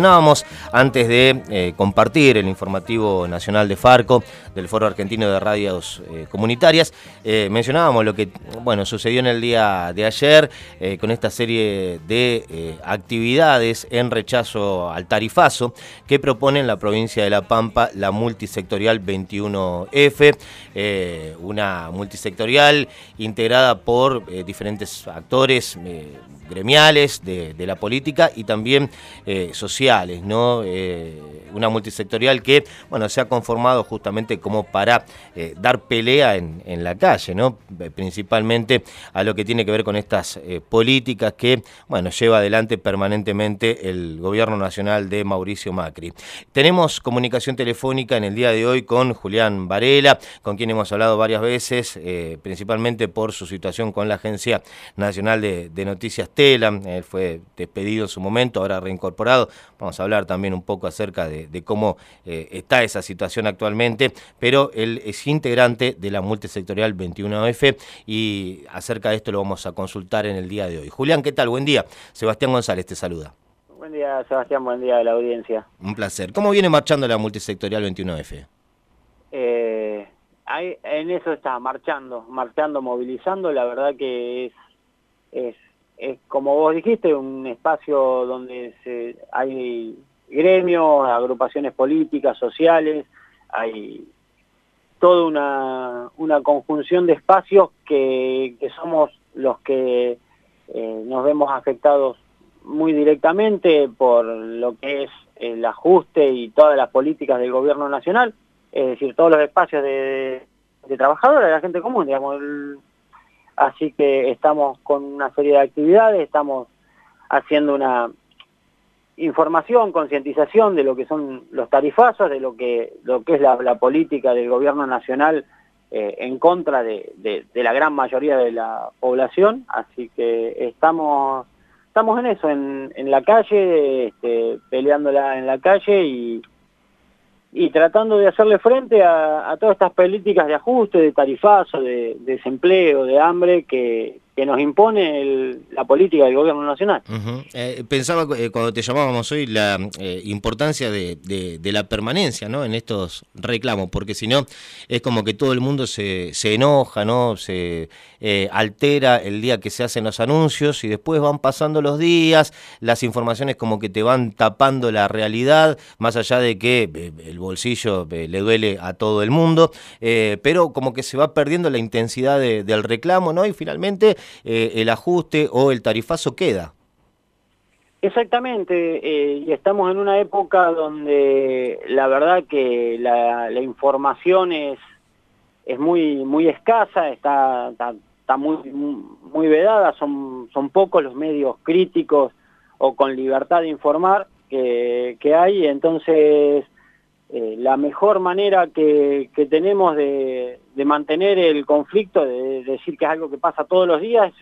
Mencionábamos antes de eh, compartir el informativo nacional de Farco, del Foro Argentino de Radios eh, Comunitarias, eh, mencionábamos lo que bueno, sucedió en el día de ayer con esta serie de actividades en rechazo al tarifazo que propone en la provincia de La Pampa la multisectorial 21F, una multisectorial integrada por diferentes actores gremiales de, la política y también sociales ¿no? Eh, una multisectorial que, bueno, se ha conformado justamente como para eh, dar pelea en, la calle, ¿no? Principalmente a lo que tiene que ver con estas eh, políticas que, bueno, lleva adelante permanentemente el gobierno nacional de Mauricio Macri. Tenemos comunicación telefónica en el día de hoy con Julián Varela, con quien hemos hablado varias veces, principalmente por su situación con la Agencia Nacional de, de Noticias Telam. Él fue despedido en su momento, ahora reincorporado Vamos a hablar también un poco acerca de, cómo eh, está esa situación actualmente, pero él es integrante de la multisectorial 21F y acerca de esto lo vamos a consultar en el día de hoy. Julián, ¿qué tal? Buen día. Sebastián González te saluda. Buen día, Sebastián. Buen día de la audiencia. Un placer. ¿Cómo viene marchando la multisectorial 21F? Eh, en eso está, marchando, marchando, movilizando. La verdad que es es como vos dijiste, un espacio donde hay gremios, agrupaciones políticas, sociales, hay toda una, una conjunción de espacios que, somos los que eh, nos vemos afectados muy directamente por lo que es el ajuste y todas las políticas del gobierno nacional, es decir, todos los espacios de, trabajadores, de la gente común, digamos, Así que estamos con una serie de actividades, estamos haciendo una información, concientización de lo que son los tarifazos, de lo que, lo que es la, política del gobierno nacional eh, en contra de, la gran mayoría de la población. Así que estamos, estamos en eso, en, la calle, este, peleándola en la calle y y tratando de hacerle frente a, todas estas políticas de ajuste, de tarifazo, de, desempleo, de hambre que, que nos impone la política del gobierno nacional. Eh, pensaba eh, cuando te llamábamos hoy la eh, importancia de, la permanencia ¿no? en estos reclamos, porque si no es como que todo el mundo se, se enoja, ¿no? se altera el día que se hacen los anuncios y después van pasando los días, las informaciones como que te van tapando la realidad, más allá de que el bolsillo le duele a todo el mundo, pero como que se va perdiendo la intensidad del reclamo, ¿no? Y finalmente eh, el ajuste o el tarifazo queda. Exactamente, eh, y estamos en una época donde la verdad que la, información es, es muy, muy escasa, está, está, muy, muy vedada, son, son pocos los medios críticos o con libertad de informar que, que hay, entonces eh, la mejor manera que, tenemos de, mantener el conflicto, de, decir que es algo que pasa todos los días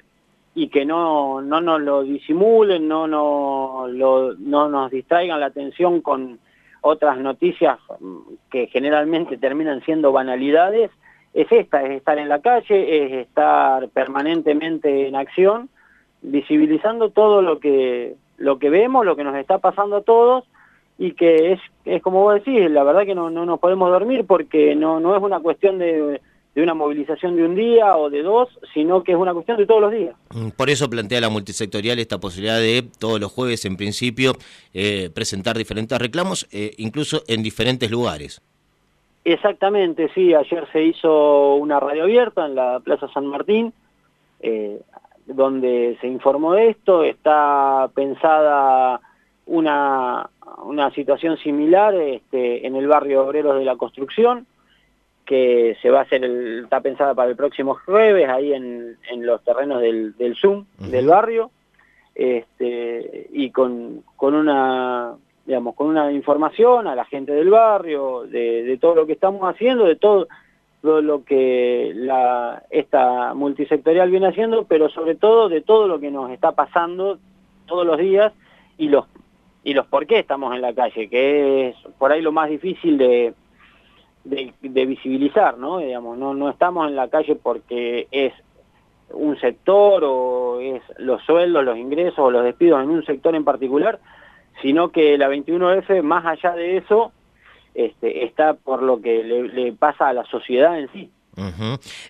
y que no, no nos lo disimulen, no, no, no nos distraigan la atención con otras noticias que generalmente terminan siendo banalidades, es esta, es estar en la calle, es estar permanentemente en acción, visibilizando todo lo que, lo que vemos, lo que nos está pasando a todos, y que es, es como vos decís, la verdad que no, no nos podemos dormir porque no, no es una cuestión de, de una movilización de un día o de dos, sino que es una cuestión de todos los días. Mm, por eso plantea la multisectorial esta posibilidad de todos los jueves, en principio, eh, presentar diferentes reclamos, eh, incluso en diferentes lugares. Exactamente, sí, ayer se hizo una radio abierta en la Plaza San Martín, eh, donde se informó de esto, está pensada una, una situación similar este, en el barrio Obreros de la Construcción, que se va a hacer, está pensada para el próximo jueves, ahí en, en los terrenos del, del Zoom, del barrio, este, y con, con una digamos, con una información a la gente del barrio, de, de todo lo que estamos haciendo, de todo, lo que la, esta multisectorial viene haciendo, pero sobre todo de todo lo que nos está pasando todos los días y los y los por qué estamos en la calle, que es por ahí lo más difícil de, visibilizar, ¿no? Digamos, no, no estamos en la calle porque es un sector o es los sueldos, los ingresos o los despidos en un sector en particular, sino que la 21F, más allá de eso, este, está por lo que le, pasa a la sociedad en sí.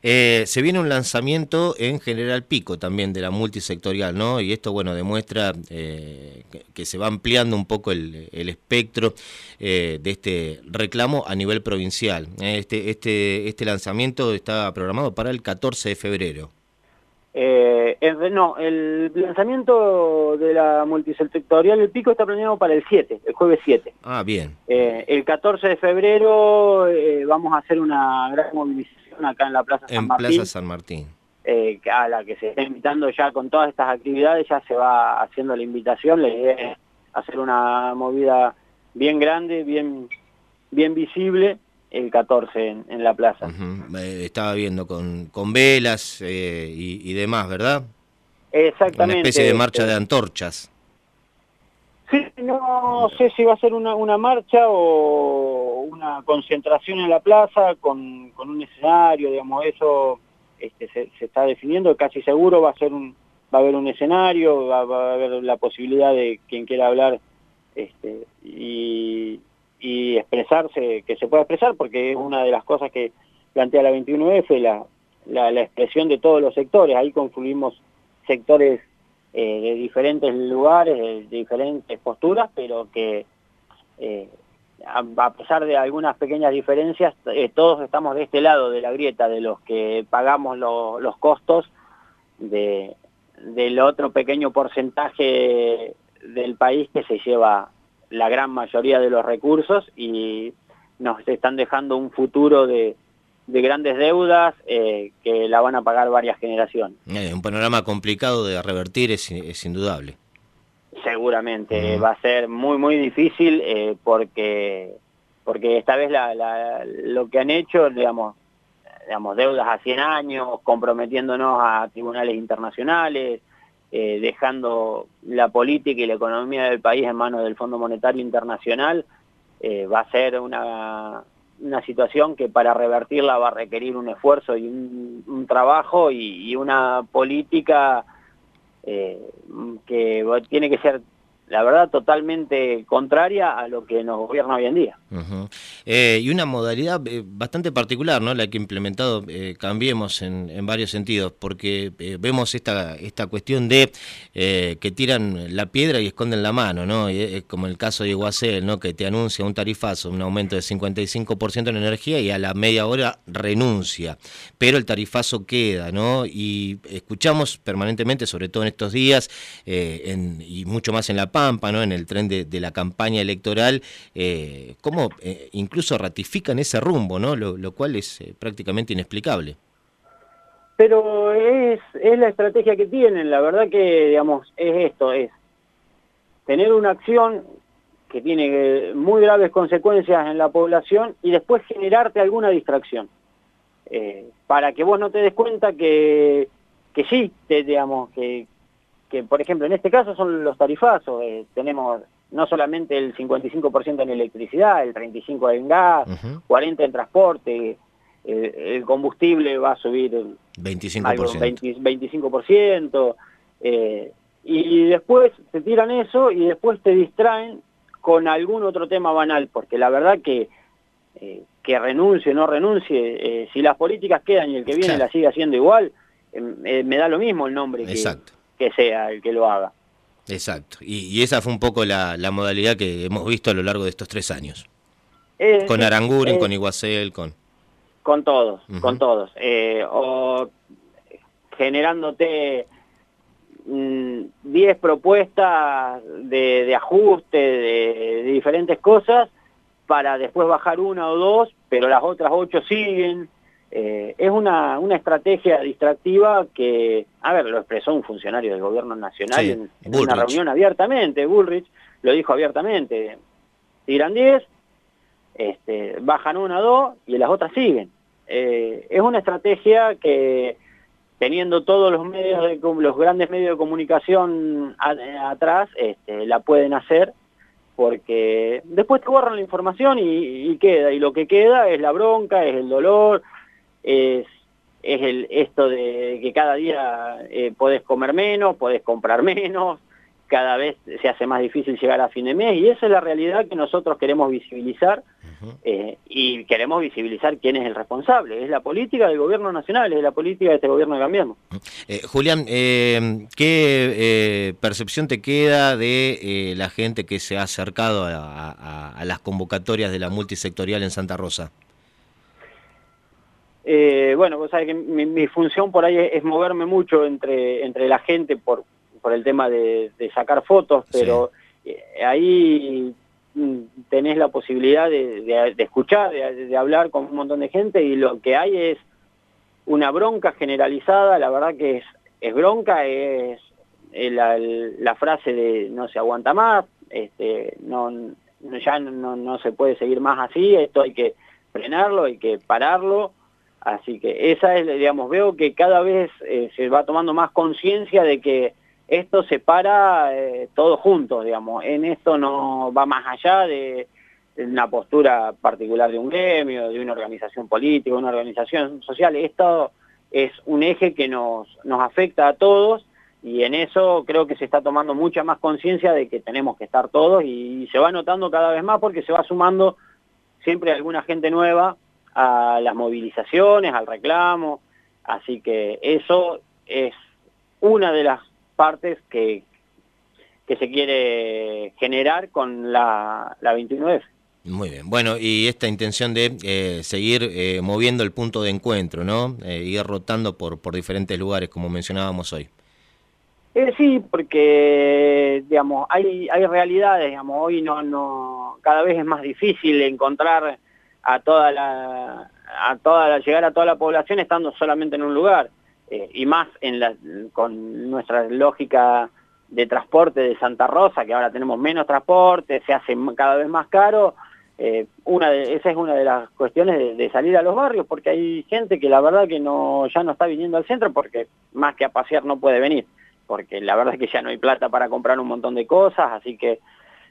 Eh, se viene un lanzamiento en General Pico también de la multisectorial, ¿no? Y esto, bueno, demuestra eh, que, se va ampliando un poco el, espectro eh, de este reclamo a nivel provincial. Este, este, este lanzamiento está programado para el 14 de febrero. Eh, no, el lanzamiento de la multisectorial El Pico está planeado para el 7, el jueves 7. Ah, bien. Eh, el 14 de febrero eh, vamos a hacer una gran movilización acá en la Plaza San Martín. En Plaza San Martín. A la que se está invitando ya con todas estas actividades, ya se va haciendo la invitación, la idea es hacer una movida bien grande, bien, bien visible, el 14 en, la plaza. estaba viendo con, con velas eh, y, demás, ¿verdad? Exactamente. Una especie de marcha de antorchas. Sí, no sé si va a ser una, una marcha o una concentración en la plaza con, con un escenario, digamos, eso este, se, se, está definiendo, casi seguro va a ser un va a haber un escenario, va, va a haber la posibilidad de quien quiera hablar este, y, y expresarse, que se pueda expresar, porque es una de las cosas que plantea la 21F, la, la, expresión de todos los sectores. Ahí confluimos sectores eh, de diferentes lugares, de, diferentes posturas, pero que eh, a, pesar de algunas pequeñas diferencias, eh, todos estamos de este lado de la grieta, de los que pagamos los costos de, del otro pequeño porcentaje del país que se lleva la gran mayoría de los recursos y nos están dejando un futuro de, grandes deudas eh, que la van a pagar varias generaciones. Eh, un panorama complicado de revertir es, indudable. Seguramente, va a ser muy muy difícil eh, porque porque esta vez la, lo que han hecho, digamos, digamos, deudas a 100 años, comprometiéndonos a tribunales internacionales, eh, dejando la política y la economía del país en manos del Fondo Monetario Internacional, eh, va a ser una, una situación que para revertirla va a requerir un esfuerzo y un, trabajo y, una política eh, que tiene que ser la verdad, totalmente contraria a lo que nos gobierna hoy en día. Eh, y una modalidad eh, bastante particular, ¿no? La que ha implementado eh, Cambiemos en, varios sentidos, porque vemos esta, esta cuestión de que tiran la piedra y esconden la mano, ¿no? Y, como el caso de Iguacel, ¿no? Que te anuncia un tarifazo, un aumento de 55% en energía y a la media hora renuncia. Pero el tarifazo queda, ¿no? Y escuchamos permanentemente, sobre todo en estos días, y mucho más en la Pampa, ¿no? en el tren de, la campaña electoral, eh, cómo eh, incluso ratifican ese rumbo, ¿no? lo, cual es eh, prácticamente inexplicable. Pero es, la estrategia que tienen, la verdad que, digamos, es esto, es tener una acción que tiene muy graves consecuencias en la población y después generarte alguna distracción. para que vos no te des cuenta que, que sí, te, digamos, que, que por ejemplo en este caso son los tarifazos, eh, tenemos no solamente el 55% en electricidad, el 35% en gas, 40% en transporte, el combustible va a subir 25%, 25% eh, y después te tiran eso y después te distraen con algún otro tema banal, porque la verdad que eh, que renuncie o no renuncie, eh, si las políticas quedan y el que viene la sigue haciendo igual, me da lo mismo el nombre Exacto. que sea el que lo haga. Exacto, y, esa fue un poco la, modalidad que hemos visto a lo largo de estos tres años. con Aranguren, con Iguacel, con... Con todos, con todos. Eh, o generándote 10 mm, propuestas de, ajuste de, de, diferentes cosas para después bajar una o dos, pero las otras ocho siguen. Eh, es una, una estrategia distractiva que, a ver, lo expresó un funcionario del gobierno nacional en, una reunión abiertamente, Bullrich lo dijo abiertamente, tiran 10, este, bajan una dos y las otras siguen. Eh, es una estrategia que teniendo todos los medios de, los grandes medios de comunicación atrás, este, la pueden hacer porque después te borran la información y, y, queda, y lo que queda es la bronca, es el dolor, es, es el, esto de que cada día eh, podés comer menos, podés comprar menos, cada vez se hace más difícil llegar a fin de mes y esa es la realidad que nosotros queremos visibilizar eh, y queremos visibilizar quién es el responsable. Es la política del gobierno nacional, es la política de este gobierno de Cambiemos. Eh, Julián, eh, ¿qué percepción te queda de la gente que se ha acercado a, las convocatorias de la multisectorial en Santa Rosa? Bueno, vos sabés que mi, función por ahí es, moverme mucho entre, entre la gente por, por el tema de, sacar fotos, pero ahí Mm, tenés la posibilidad de, escuchar, de, hablar con un montón de gente y lo que hay es una bronca generalizada, la verdad que es, es bronca, es la, frase de no se aguanta más, este, no, ya no, se puede seguir más así, esto hay que frenarlo, hay que pararlo, así que esa es, digamos, veo que cada vez eh, se va tomando más conciencia de que esto se para eh, todos juntos, digamos. En esto no va más allá de, una postura particular de un gremio, de una organización política, una organización social. Esto es un eje que nos, nos afecta a todos y en eso creo que se está tomando mucha más conciencia de que tenemos que estar todos y se va notando cada vez más porque se va sumando siempre alguna gente nueva a las movilizaciones, al reclamo, así que eso es una de las partes que, que se quiere generar con la, la 29F. Muy bien, bueno, y esta intención de eh, seguir eh, moviendo el punto de encuentro, ¿no? Eh, ir rotando por, por diferentes lugares, como mencionábamos hoy. sí, porque, digamos, hay, hay realidades, digamos, hoy no, no, cada vez es más difícil encontrar a toda la, a toda la, llegar a toda la población estando solamente en un lugar. Eh, y más en la, con nuestra lógica de transporte de Santa Rosa, que ahora tenemos menos transporte, se hace cada vez más caro, eh, una de, esa es una de las cuestiones de, salir a los barrios, porque hay gente que la verdad que no ya no está viniendo al centro porque más que a pasear no puede venir, porque la verdad es que ya no hay plata para comprar un montón de cosas, así que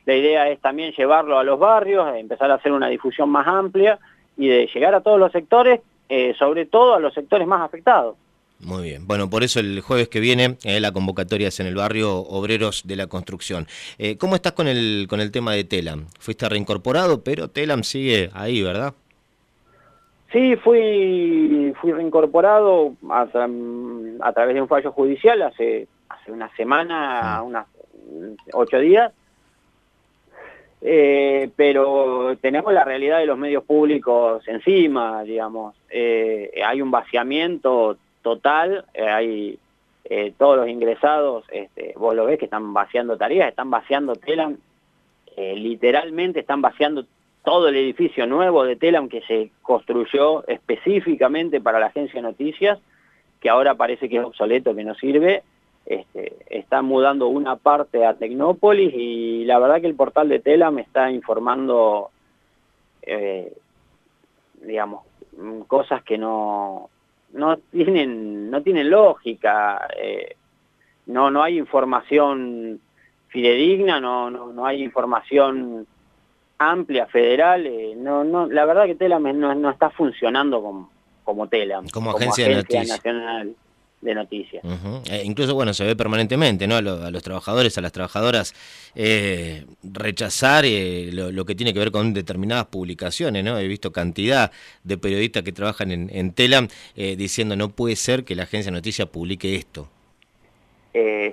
la idea es también llevarlo a los barrios, empezar a hacer una difusión más amplia y de llegar a todos los sectores, eh, sobre todo a los sectores más afectados. Muy bien. Bueno, por eso el jueves que viene eh, la convocatoria es en el barrio Obreros de la Construcción. Eh, ¿Cómo estás con el, con el tema de Telam? Fuiste reincorporado, pero Telam sigue ahí, ¿verdad? Sí, fui, fui reincorporado a, través de un fallo judicial hace, hace una semana, unas ocho días. Eh, pero tenemos la realidad de los medios públicos encima, digamos. Eh, hay un vaciamiento total, eh, hay todos los ingresados, este, vos lo ves que están vaciando tareas, están vaciando Telam, literalmente están vaciando todo el edificio nuevo de Telam que se construyó específicamente para la agencia de noticias, que ahora parece que es obsoleto, que no sirve, este, están mudando una parte a Tecnópolis y la verdad que el portal de Telam está informando, digamos, cosas que no, no tienen, no tienen lógica, eh, no, no hay información fidedigna, no, no, no hay información amplia, federal, eh, no, no, la verdad que Telam no, no está funcionando como, como Telam, como, agencia, nacional de noticias. Eh, incluso, bueno, se ve permanentemente, ¿no? A, los trabajadores, a las trabajadoras, eh, rechazar eh, lo, que tiene que ver con determinadas publicaciones, ¿no? He visto cantidad de periodistas que trabajan en, en Telam diciendo no puede ser que la agencia de noticias publique esto.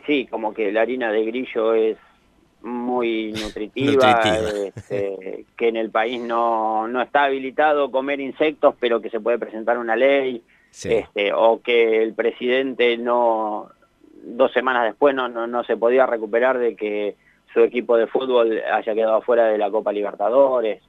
sí, como que la harina de grillo es muy nutritiva, este, que en el país no, no está habilitado comer insectos, pero que se puede presentar una ley, este, o que el presidente no dos semanas después no, no, se podía recuperar de que su equipo de fútbol haya quedado fuera de la Copa Libertadores.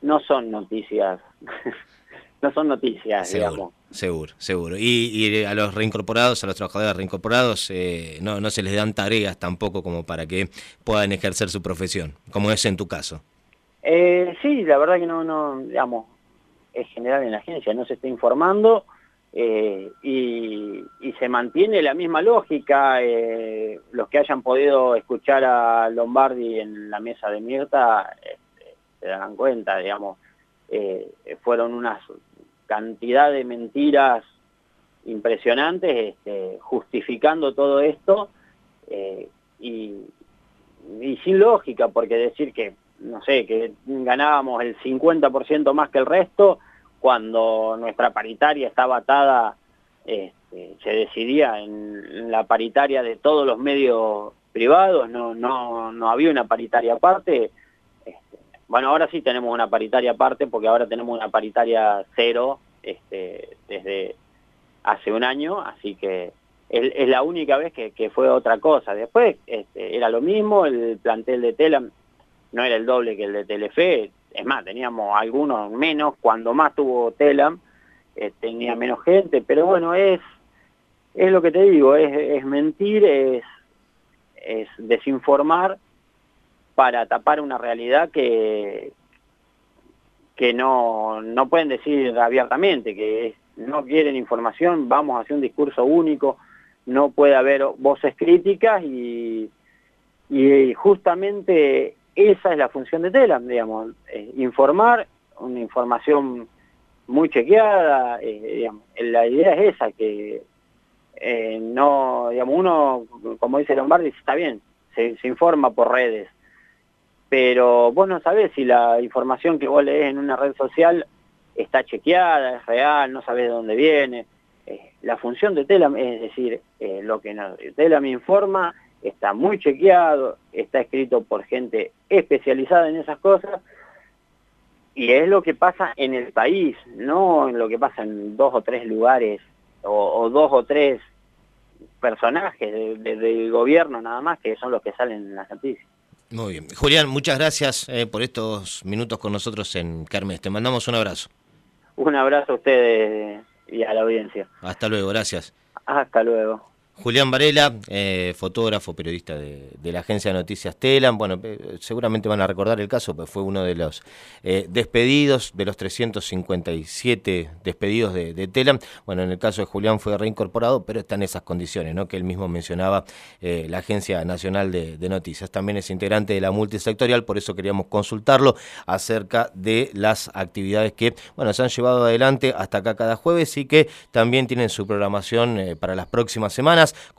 No son noticias, no son noticias, seguro, digamos. Seguro, seguro. Y, a los reincorporados, a los trabajadores reincorporados, eh, no, no se les dan tareas tampoco como para que puedan ejercer su profesión, como es en tu caso. Eh, sí, la verdad que no, no, digamos, es general en la agencia, no se está informando eh, y, se mantiene la misma lógica. Eh, los que hayan podido escuchar a Lombardi en la mesa de Mirta este, se dan cuenta, digamos, eh, fueron una cantidad de mentiras impresionantes este, justificando todo esto y, y sin lógica, porque decir que, no sé, que ganábamos el 50% más que el resto, cuando nuestra paritaria estaba atada, este, se decidía en la paritaria de todos los medios privados, no, no, no había una paritaria aparte. Este, bueno, ahora sí tenemos una paritaria aparte porque ahora tenemos una paritaria cero este, desde hace un año, así que es, la única vez que, fue otra cosa. Después era lo mismo, el plantel de Telam no era el doble que el de Telefe, es más, teníamos algunos menos, cuando más tuvo Telam, eh, tenía menos gente, pero bueno, es, es lo que te digo, es, es mentir, es, es desinformar para tapar una realidad que, que no, no pueden decir abiertamente, que no quieren información, vamos a hacer un discurso único, no puede haber voces críticas y, y justamente esa es la función de Telam, digamos, eh, informar, una información muy chequeada, eh, la idea es esa, que eh, no, digamos, uno, como dice Lombardi, está bien, se, informa por redes, pero vos no sabés si la información que vos lees en una red social está chequeada, es real, no sabés de dónde viene. la función de Telam es decir, lo que no, Telam informa, está muy chequeado, está escrito por gente especializada en esas cosas, y es lo que pasa en el país, no en lo que pasa en dos o tres lugares, o, dos o tres personajes del gobierno nada más, que son los que salen en las noticias. Muy bien. Julián, muchas gracias eh, por estos minutos con nosotros en Carmes. Te mandamos un abrazo. Un abrazo a ustedes y a la audiencia. Hasta luego, gracias. Hasta luego. Julián Varela, eh, fotógrafo, periodista de, la agencia de noticias Telam. Bueno, eh, seguramente van a recordar el caso, pues fue uno de los eh, despedidos, de los 357 despedidos de, Telam. Bueno, en el caso de Julián fue reincorporado, pero está en esas condiciones, ¿no? Que él mismo mencionaba la Agencia Nacional de, de, Noticias. También es integrante de la multisectorial, por eso queríamos consultarlo acerca de las actividades que, bueno, se han llevado adelante hasta acá cada jueves y que también tienen su programación para las próximas semanas días